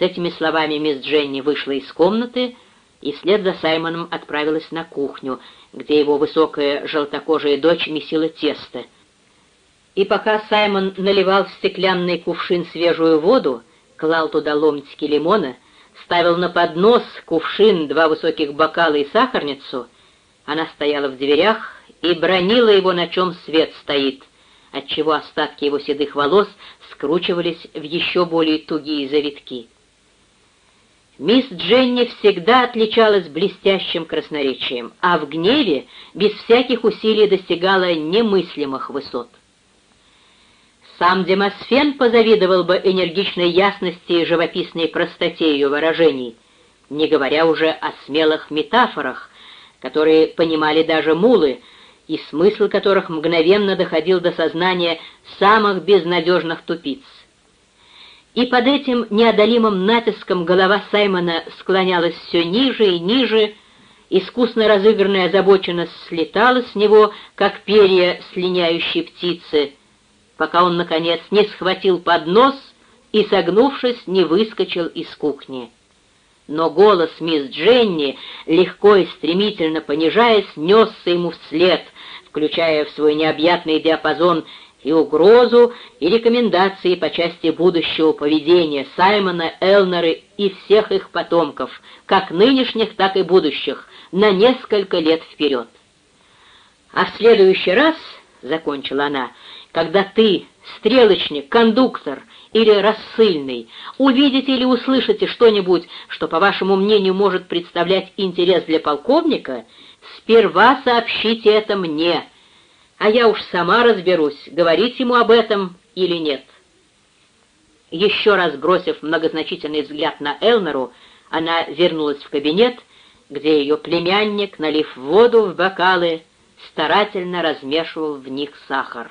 С этими словами мисс Дженни вышла из комнаты и вслед за Саймоном отправилась на кухню, где его высокая желтокожая дочь месила тесто. И пока Саймон наливал в стеклянный кувшин свежую воду, клал туда ломтики лимона, ставил на поднос кувшин, два высоких бокала и сахарницу, она стояла в дверях и бронила его, на чем свет стоит, отчего остатки его седых волос скручивались в еще более тугие завитки. Мисс Дженни всегда отличалась блестящим красноречием, а в гневе без всяких усилий достигала немыслимых высот. Сам Демосфен позавидовал бы энергичной ясности и живописной простоте ее выражений, не говоря уже о смелых метафорах, которые понимали даже мулы, и смысл которых мгновенно доходил до сознания самых безнадежных тупиц и под этим неодолимым натиском голова Саймона склонялась все ниже и ниже, искусно разыгранная озабоченность слетала с него, как перья слиняющей птицы, пока он, наконец, не схватил поднос и, согнувшись, не выскочил из кухни. Но голос мисс Дженни, легко и стремительно понижаясь, несся ему вслед, включая в свой необъятный диапазон и угрозу, и рекомендации по части будущего поведения Саймона, Элнеры и всех их потомков, как нынешних, так и будущих, на несколько лет вперед. А в следующий раз, — закончила она, — когда ты, стрелочник, кондуктор или рассыльный, увидите или услышите что-нибудь, что, по вашему мнению, может представлять интерес для полковника, сперва сообщите это мне — а я уж сама разберусь, говорить ему об этом или нет. Еще раз бросив многозначительный взгляд на Элнеру, она вернулась в кабинет, где ее племянник, налив воду в бокалы, старательно размешивал в них сахар.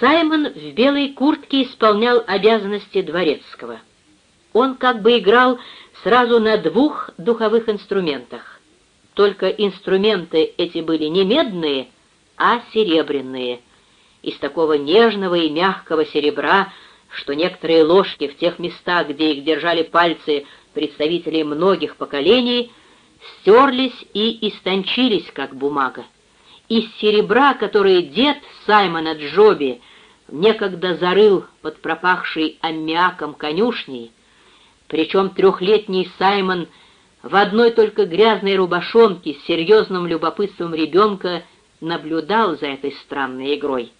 Саймон в белой куртке исполнял обязанности дворецкого. Он как бы играл сразу на двух духовых инструментах только инструменты эти были не медные, а серебряные, из такого нежного и мягкого серебра, что некоторые ложки в тех местах, где их держали пальцы представителей многих поколений, стерлись и истончились, как бумага. Из серебра, которое дед Саймона Джоби некогда зарыл под пропахшей аммиаком конюшней, причем трехлетний Саймон — в одной только грязной рубашонке с серьезным любопытством ребенка наблюдал за этой странной игрой.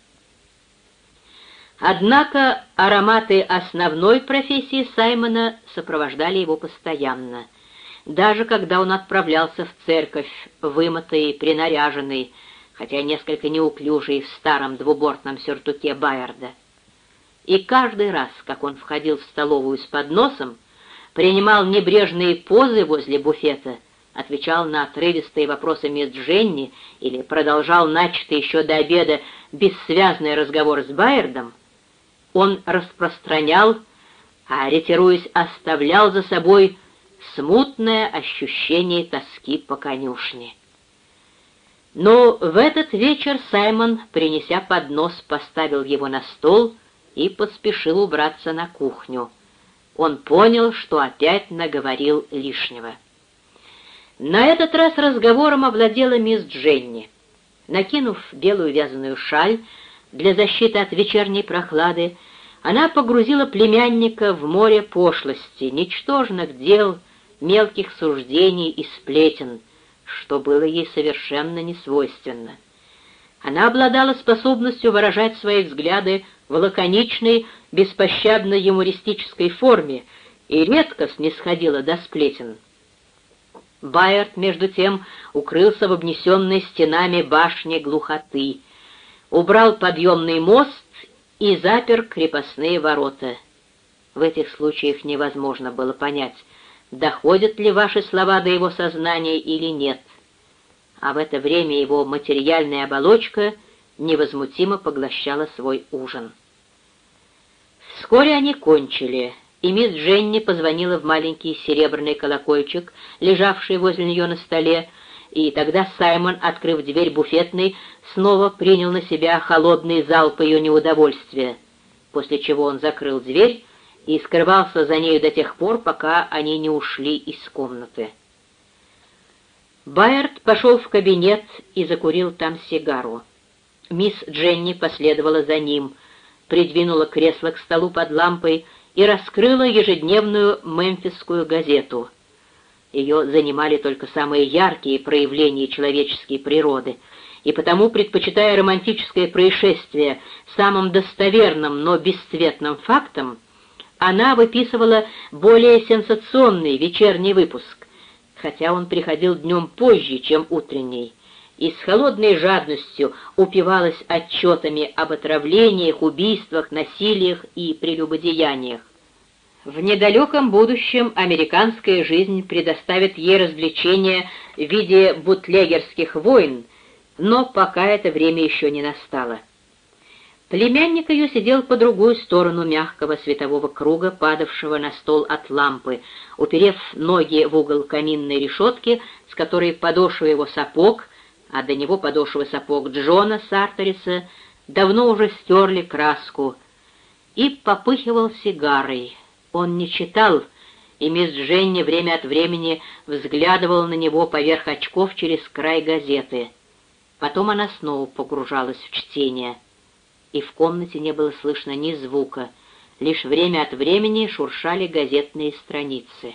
Однако ароматы основной профессии Саймона сопровождали его постоянно, даже когда он отправлялся в церковь, вымытый, принаряженный, хотя несколько неуклюжий в старом двубортном сюртуке Байерда. И каждый раз, как он входил в столовую с подносом, принимал небрежные позы возле буфета, отвечал на отрывистые вопросы мисс Дженни или продолжал начатый еще до обеда бессвязный разговор с Байердом, он распространял, а, ретируясь, оставлял за собой смутное ощущение тоски по конюшне. Но в этот вечер Саймон, принеся поднос, поставил его на стол и поспешил убраться на кухню — он понял, что опять наговорил лишнего. На этот раз разговором овладела мисс Дженни. Накинув белую вязаную шаль для защиты от вечерней прохлады, она погрузила племянника в море пошлости, ничтожных дел, мелких суждений и сплетен, что было ей совершенно несвойственно. Она обладала способностью выражать свои взгляды в лаконичной, беспощадно юмористической форме и редко снисходила до сплетен. Байерт, между тем, укрылся в обнесенной стенами башне глухоты, убрал подъемный мост и запер крепостные ворота. В этих случаях невозможно было понять, доходят ли ваши слова до его сознания или нет. А в это время его материальная оболочка невозмутимо поглощала свой ужин. Вскоре они кончили, и мисс Дженни позвонила в маленький серебряный колокольчик, лежавший возле нее на столе, и тогда Саймон, открыв дверь буфетной, снова принял на себя холодный залп ее неудовольствия, после чего он закрыл дверь и скрывался за нею до тех пор, пока они не ушли из комнаты. Байерт пошел в кабинет и закурил там сигару. Мисс Дженни последовала за ним, придвинула кресло к столу под лампой и раскрыла ежедневную мемфисскую газету. Ее занимали только самые яркие проявления человеческой природы, и потому, предпочитая романтическое происшествие самым достоверным, но бесцветным фактом, она выписывала более сенсационный вечерний выпуск, хотя он приходил днем позже, чем утренний, и с холодной жадностью упивалась отчетами об отравлениях, убийствах, насилиях и прелюбодеяниях. В недалеком будущем американская жизнь предоставит ей развлечения в виде бутлегерских войн, но пока это время еще не настало. Племянник ее сидел по другую сторону мягкого светового круга, падавшего на стол от лампы, уперев ноги в угол каминной решетки, с которой подошва его сапог, а до него подошва сапог Джона Сартериса, давно уже стерли краску, и попыхивал сигарой. Он не читал, и мисс Дженни время от времени взглядывала на него поверх очков через край газеты. Потом она снова погружалась в чтение, и в комнате не было слышно ни звука, лишь время от времени шуршали газетные страницы.